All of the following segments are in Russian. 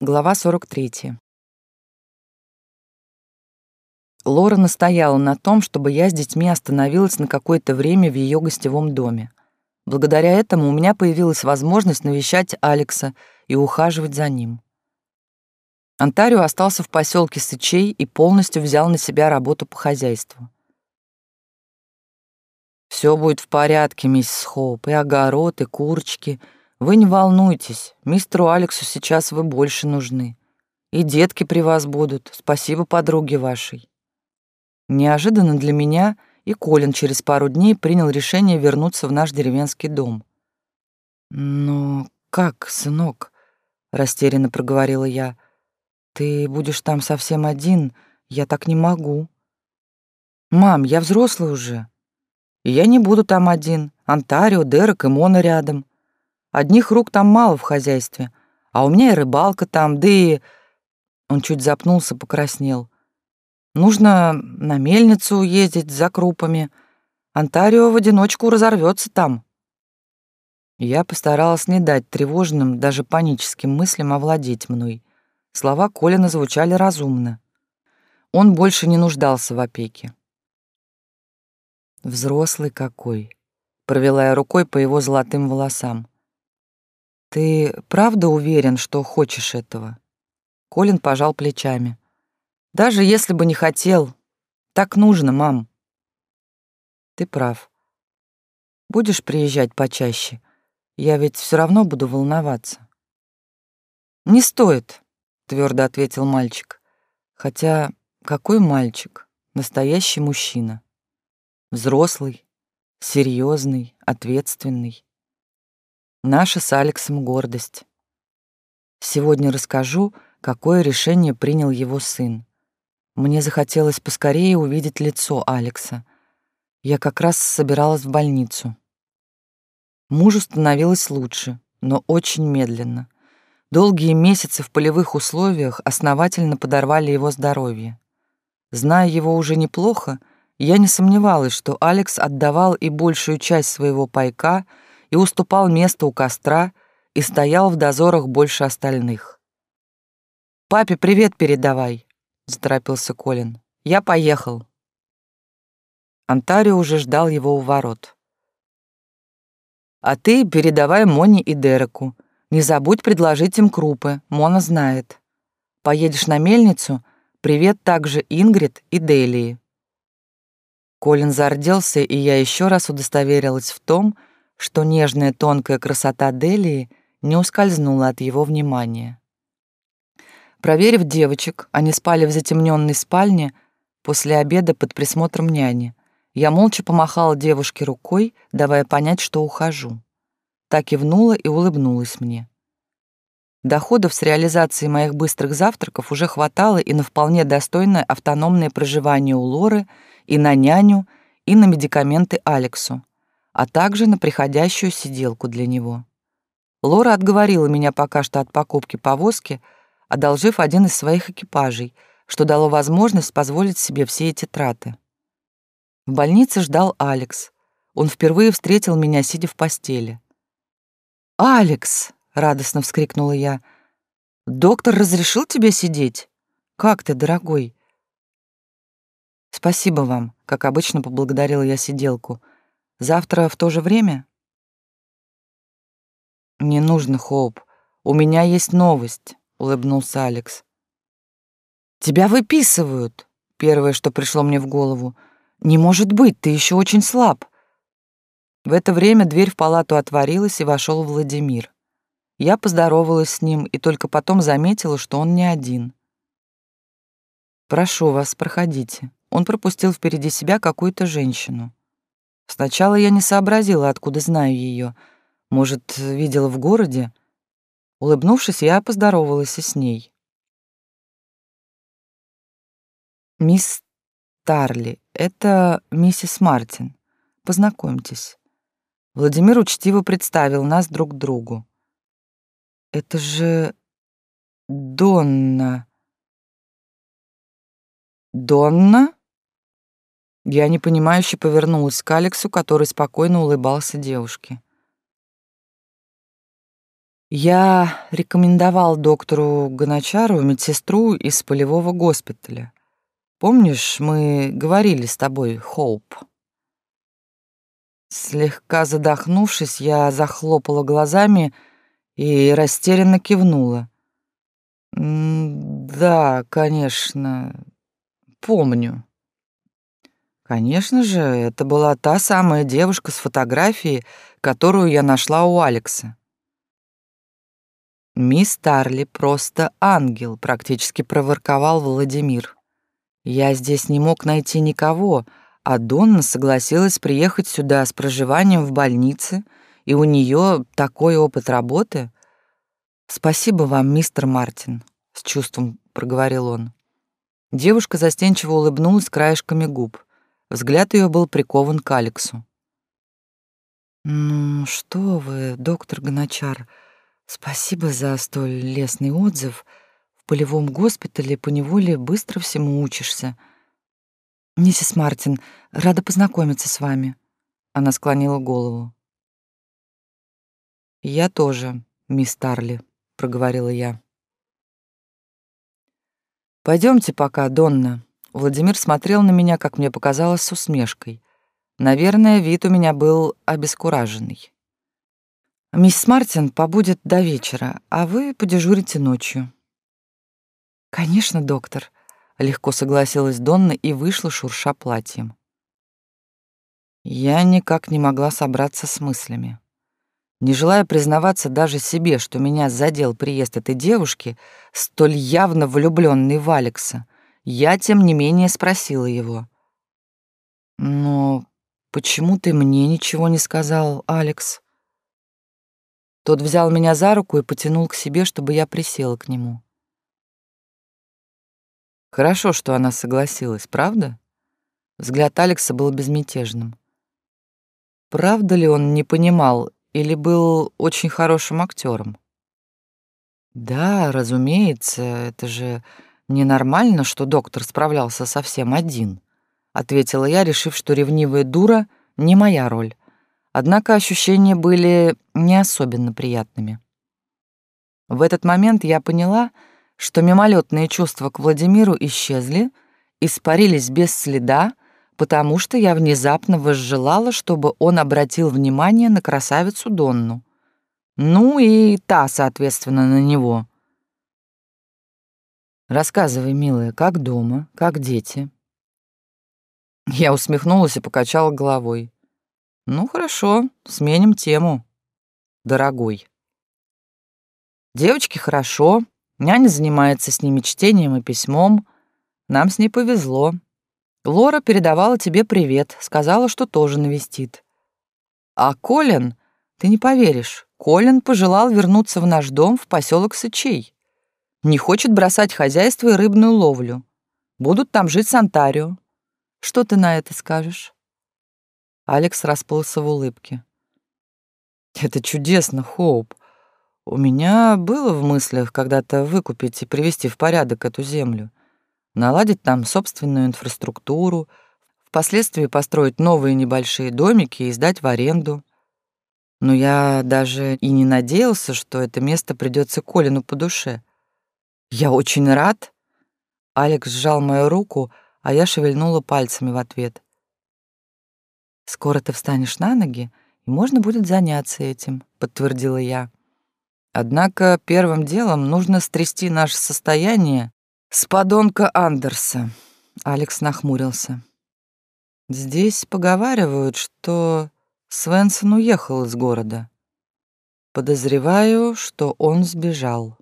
Глава 43. Лора настояла на том, чтобы я с детьми остановилась на какое-то время в ее гостевом доме. Благодаря этому у меня появилась возможность навещать Алекса и ухаживать за ним. Антарио остался в поселке Сычей и полностью взял на себя работу по хозяйству. Все будет в порядке, миссис Хоуп, и огород, и курочки — вы не волнуйтесь, мистеру Алексу сейчас вы больше нужны. И детки при вас будут, спасибо подруге вашей. Неожиданно для меня и Колин через пару дней принял решение вернуться в наш деревенский дом. «Но как, сынок?» — растерянно проговорила я. «Ты будешь там совсем один, я так не могу». «Мам, я взрослый уже. Я не буду там один. Антарио, Дерек и Мона рядом. Одних рук там мало в хозяйстве, а у меня и рыбалка там, да и...» Он чуть запнулся, покраснел. «Нужно на мельницу ездить за крупами. Антарио в одиночку разорвется там». Я постаралась не дать тревожным, даже паническим мыслям овладеть мной. Слова Колина звучали разумно. Он больше не нуждался в опеке. «Взрослый какой!» — провела я рукой по его золотым волосам. «Ты правда уверен, что хочешь этого?» Колин пожал плечами. «Даже если бы не хотел, так нужно, мам». «Ты прав. Будешь приезжать почаще? Я ведь все равно буду волноваться». «Не стоит», — твердо ответил мальчик. «Хотя какой мальчик? Настоящий мужчина. Взрослый, серьезный, ответственный. Наша с Алексом гордость. Сегодня расскажу, какое решение принял его сын. Мне захотелось поскорее увидеть лицо Алекса. Я как раз собиралась в больницу. Мужу становилось лучше, но очень медленно. Долгие месяцы в полевых условиях основательно подорвали его здоровье. Зная его уже неплохо, я не сомневалась, что Алекс отдавал и большую часть своего пайка — и уступал место у костра и стоял в дозорах больше остальных. «Папе привет передавай», — заторопился Колин. «Я поехал». Антарио уже ждал его у ворот. «А ты передавай Моне и Дереку. Не забудь предложить им крупы, Мона знает. Поедешь на мельницу, привет также Ингрид и Делии». Колин зарделся, и я еще раз удостоверилась в том, что нежная тонкая красота Делии не ускользнула от его внимания. Проверив девочек, они спали в затемненной спальне после обеда под присмотром няни. Я молча помахала девушке рукой, давая понять, что ухожу. Так кивнула и улыбнулась мне. Доходов с реализацией моих быстрых завтраков уже хватало и на вполне достойное автономное проживание у Лоры, и на няню, и на медикаменты Алексу а также на приходящую сиделку для него. Лора отговорила меня пока что от покупки повозки, одолжив один из своих экипажей, что дало возможность позволить себе все эти траты. В больнице ждал Алекс. Он впервые встретил меня, сидя в постели. «Алекс!» — радостно вскрикнула я. «Доктор разрешил тебе сидеть? Как ты, дорогой?» «Спасибо вам», — как обычно поблагодарила я сиделку — Завтра в то же время? Не нужно, Хоуп. У меня есть новость, улыбнулся Алекс. Тебя выписывают. Первое, что пришло мне в голову. Не может быть, ты еще очень слаб. В это время дверь в палату отворилась, и вошел Владимир. Я поздоровалась с ним и только потом заметила, что он не один. «Прошу вас, проходите». Он пропустил впереди себя какую-то женщину. Сначала я не сообразила, откуда знаю ее. Может, видела в городе? Улыбнувшись, я поздоровалась и с ней. «Мисс Тарли, это миссис Мартин. Познакомьтесь». Владимир учтиво представил нас друг другу. «Это же Донна». «Донна?» Я непонимающе повернулась к Алексу, который спокойно улыбался девушке. Я рекомендовал доктору Гоночару медсестру из полевого госпиталя. Помнишь, мы говорили с тобой, Хоуп? Слегка задохнувшись, я захлопала глазами и растерянно кивнула. «Да, конечно, помню». Конечно же, это была та самая девушка с фотографией, которую я нашла у Алекса. «Мисс Тарли просто ангел», — практически проворковал Владимир. «Я здесь не мог найти никого, а Донна согласилась приехать сюда с проживанием в больнице, и у нее такой опыт работы. Спасибо вам, мистер Мартин», — с чувством проговорил он. Девушка застенчиво улыбнулась краешками губ. Взгляд ее был прикован к Алексу. «Ну, что вы, доктор Гоночар, спасибо за столь лестный отзыв. В полевом госпитале поневоле быстро всему учишься. Миссис Мартин, рада познакомиться с вами». Она склонила голову. «Я тоже, мисс Тарли», — проговорила я. Пойдемте пока, Донна», Владимир смотрел на меня, как мне показалось, с усмешкой. Наверное, вид у меня был обескураженный. «Мисс Мартин побудет до вечера, а вы подежурите ночью». «Конечно, доктор», — легко согласилась Донна и вышла, шурша платьем. Я никак не могла собраться с мыслями. Не желая признаваться даже себе, что меня задел приезд этой девушки, столь явно влюбленной в Алекса, я, тем не менее, спросила его. «Но почему ты мне ничего не сказал, Алекс?» Тот взял меня за руку и потянул к себе, чтобы я присела к нему. Хорошо, что она согласилась, правда? Взгляд Алекса был безмятежным. Правда ли он не понимал или был очень хорошим актером? Да, разумеется, это же «Ненормально, что доктор справлялся совсем один», — ответила я, решив, что ревнивая дура — не моя роль. Однако ощущения были не особенно приятными. В этот момент я поняла, что мимолетные чувства к Владимиру исчезли, испарились без следа, потому что я внезапно возжелала, чтобы он обратил внимание на красавицу Донну. Ну и та, соответственно, на него. Рассказывай, милая, как дома, как дети?» Я усмехнулась и покачала головой. «Ну, хорошо, сменим тему, дорогой». «Девочки хорошо, няня занимается с ними чтением и письмом. Нам с ней повезло. Лора передавала тебе привет, сказала, что тоже навестит. А Колин, ты не поверишь, Колин пожелал вернуться в наш дом в поселок Сычей. Не хочет бросать хозяйство и рыбную ловлю. Будут там жить с Антарио. Что ты на это скажешь?» Алекс расплылся в улыбке. «Это чудесно, Хоуп. У меня было в мыслях когда-то выкупить и привести в порядок эту землю, наладить там собственную инфраструктуру, впоследствии построить новые небольшие домики и сдать в аренду. Но я даже и не надеялся, что это место придется Колину по душе. «Я очень рад». Алекс сжал мою руку, а я шевельнула пальцами в ответ. «Скоро ты встанешь на ноги, и можно будет заняться этим», — подтвердила я. «Однако первым делом нужно стрясти наше состояние с подонка Андерса», — Алекс нахмурился. «Здесь поговаривают, что Свенсон уехал из города. Подозреваю, что он сбежал».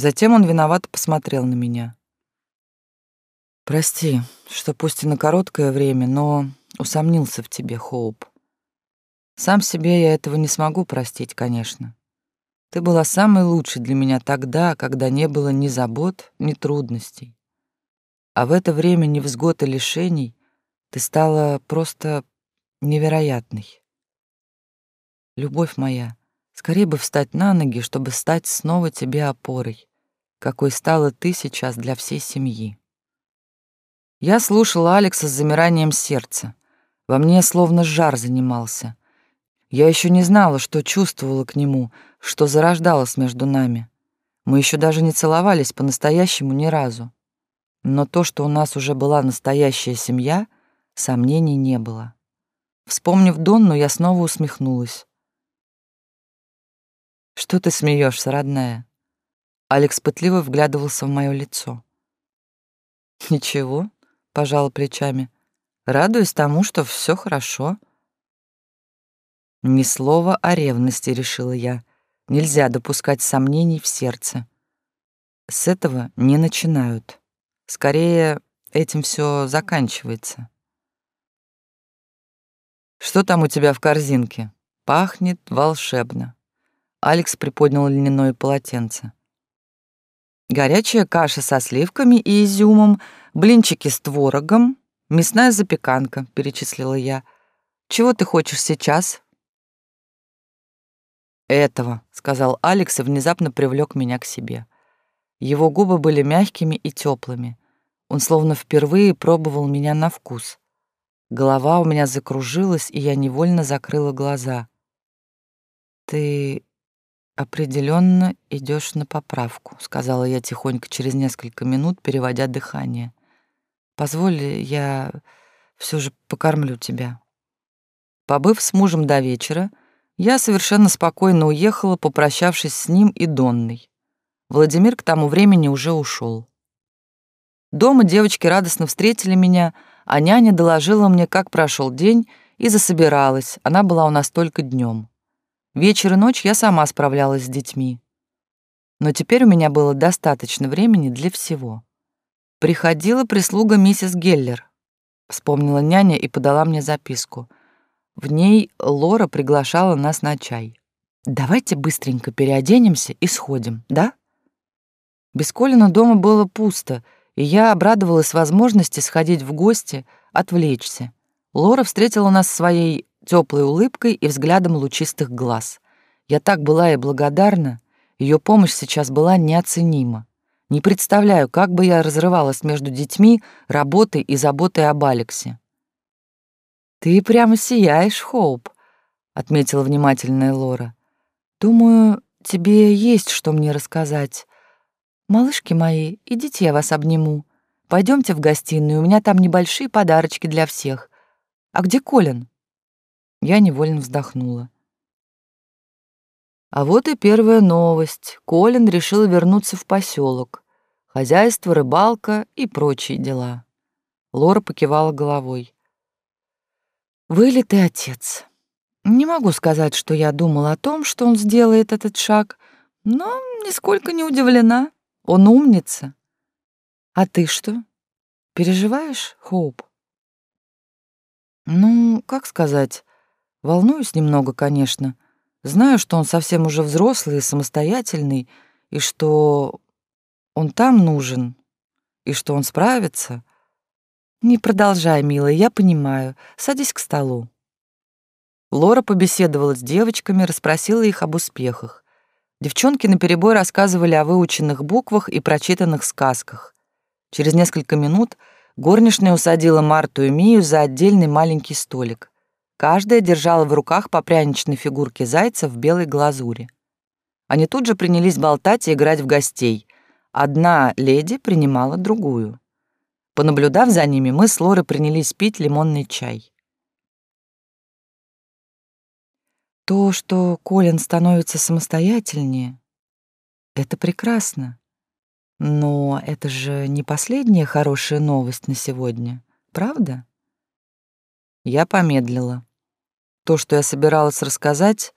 Затем он виновато посмотрел на меня. «Прости, что пусть и на короткое время, но усомнился в тебе, Хоуп. Сам себе я этого не смогу простить, конечно. Ты была самой лучшей для меня тогда, когда не было ни забот, ни трудностей. А в это время невзгод и лишений ты стала просто невероятной. Любовь моя, скорее бы встать на ноги, чтобы стать снова тебе опорой какой стала ты сейчас для всей семьи. Я слушала Алекса с замиранием сердца. Во мне словно жар занимался. Я еще не знала, что чувствовала к нему, что зарождалось между нами. Мы еще даже не целовались по-настоящему ни разу. Но то, что у нас уже была настоящая семья, сомнений не было. Вспомнив Донну, я снова усмехнулась. «Что ты смеешься, родная?» Алекс пытливо вглядывался в мое лицо. «Ничего», — пожала плечами. «Радуюсь тому, что все хорошо». Ни слова о ревности, решила я. Нельзя допускать сомнений в сердце. С этого не начинают. Скорее, этим все заканчивается. Что там у тебя в корзинке? Пахнет волшебно. Алекс приподнял льняное полотенце. Горячая каша со сливками и изюмом, блинчики с творогом, мясная запеканка, перечислила я. Чего ты хочешь сейчас? Этого, сказал Алекс и внезапно привлек меня к себе. Его губы были мягкими и теплыми. Он словно впервые пробовал меня на вкус. Голова у меня закружилась, и я невольно закрыла глаза. Ты определенно идешь на поправку», — сказала я тихонько через несколько минут, переводя дыхание. «Позволь, я все же покормлю тебя». Побыв с мужем до вечера, я совершенно спокойно уехала, попрощавшись с ним и Донной. Владимир к тому времени уже ушел. Дома девочки радостно встретили меня, а няня доложила мне, как прошел день, и засобиралась, она была у нас только днем. Вечер и ночь я сама справлялась с детьми. Но теперь у меня было достаточно времени для всего. Приходила прислуга миссис Геллер. Вспомнила няня и подала мне записку. В ней Лора приглашала нас на чай. «Давайте быстренько переоденемся и сходим, да?» Без Колина дома было пусто, и я обрадовалась возможности сходить в гости, отвлечься. Лора встретила нас своей теплой улыбкой и взглядом лучистых глаз. Я так была ей благодарна, ее помощь сейчас была неоценима. Не представляю, как бы я разрывалась между детьми, работой и заботой об Алексе. «Ты прямо сияешь, Хоуп», — отметила внимательная Лора. «Думаю, тебе есть что мне рассказать. Малышки мои, идите, я вас обниму. Пойдемте в гостиную, у меня там небольшие подарочки для всех. А где Колин?» Я невольно вздохнула. А вот и первая новость. Колин решил вернуться в поселок. Хозяйство, рыбалка и прочие дела. Лора покивала головой. Вылитый отец. Не могу сказать, что я думала о том, что он сделает этот шаг, но нисколько не удивлена. Он умница. А ты что? Переживаешь, Хоуп? Ну, как сказать, Волнуюсь немного, конечно. Знаю, что он совсем уже взрослый и самостоятельный, и что он там нужен, и что он справится. Не продолжай, милая, я понимаю. Садись к столу. Лора побеседовала с девочками, расспросила их об успехах. Девчонки наперебой рассказывали о выученных буквах и прочитанных сказках. Через несколько минут горничная усадила Марту и Мию за отдельный маленький столик. Каждая держала в руках по пряничной фигурке зайца в белой глазури. Они тут же принялись болтать и играть в гостей. Одна леди принимала другую. Понаблюдав за ними, мы с Лорой принялись пить лимонный чай. То, что Колин становится самостоятельнее, это прекрасно. Но это же не последняя хорошая новость на сегодня, правда? Я помедлила. То, что я собиралась рассказать,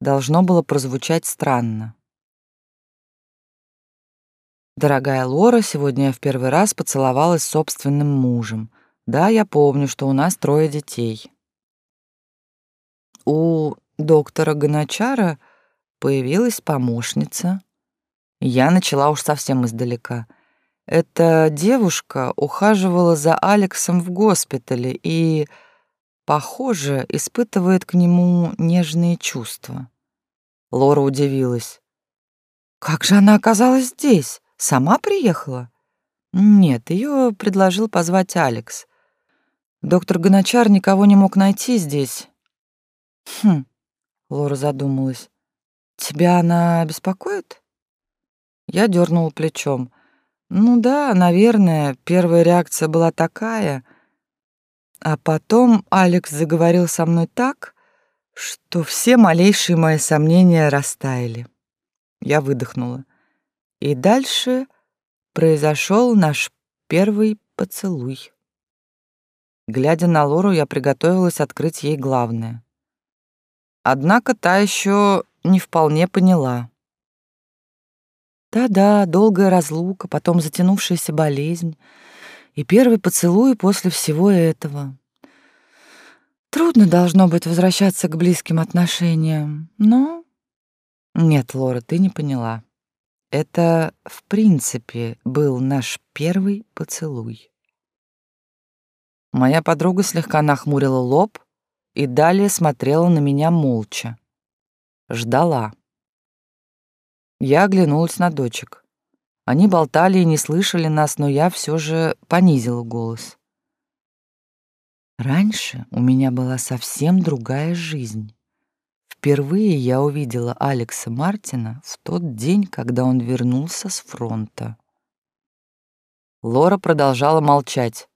должно было прозвучать странно. Дорогая Лора, сегодня я в первый раз поцеловалась с собственным мужем. Да, я помню, что у нас трое детей. У доктора Гоночара появилась помощница. Я начала уж совсем издалека. Эта девушка ухаживала за Алексом в госпитале и похоже, испытывает к нему нежные чувства. Лора удивилась. «Как же она оказалась здесь? Сама приехала?» «Нет, ее предложил позвать Алекс. Доктор Гоночар никого не мог найти здесь». «Хм, Лора задумалась. Тебя она беспокоит? Я дернула плечом. Ну да, наверное, первая реакция была такая. А потом Алекс заговорил со мной так, что все малейшие мои сомнения растаяли. Я выдохнула. И дальше произошел наш первый поцелуй. Глядя на Лору, я приготовилась открыть ей главное. Однако та еще не вполне поняла. Да-да, долгая разлука, потом затянувшаяся болезнь и первый поцелуй после всего этого. Трудно должно быть возвращаться к близким отношениям, но... Нет, Лора, ты не поняла. Это, в принципе, был наш первый поцелуй. Моя подруга слегка нахмурила лоб и далее смотрела на меня молча. Ждала. Я оглянулась на дочек. Они болтали и не слышали нас, но я все же понизила голос. Раньше у меня была совсем другая жизнь. Впервые я увидела Алекса Мартина в тот день, когда он вернулся с фронта. Лора продолжала молчать.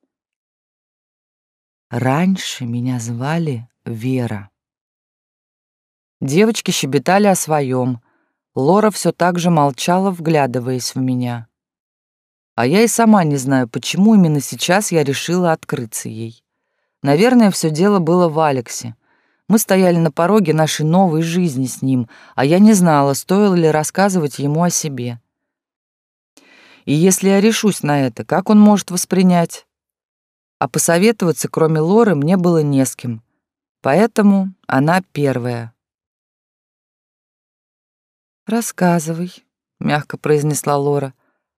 Раньше меня звали Вера. Девочки щебетали о своем. Лора все так же молчала, вглядываясь в меня. А я и сама не знаю, почему именно сейчас я решила открыться ей. Наверное, все дело было в Алексе. Мы стояли на пороге нашей новой жизни с ним, а я не знала, стоило ли рассказывать ему о себе. И если я решусь на это, как он может воспринять? А посоветоваться, кроме Лоры, мне было не с кем. Поэтому она первая. «Рассказывай», — мягко произнесла Лора.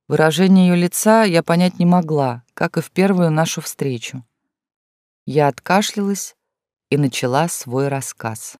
Выражение ее лица я понять не могла, как и в первую нашу встречу. Я откашлялась и начала свой рассказ.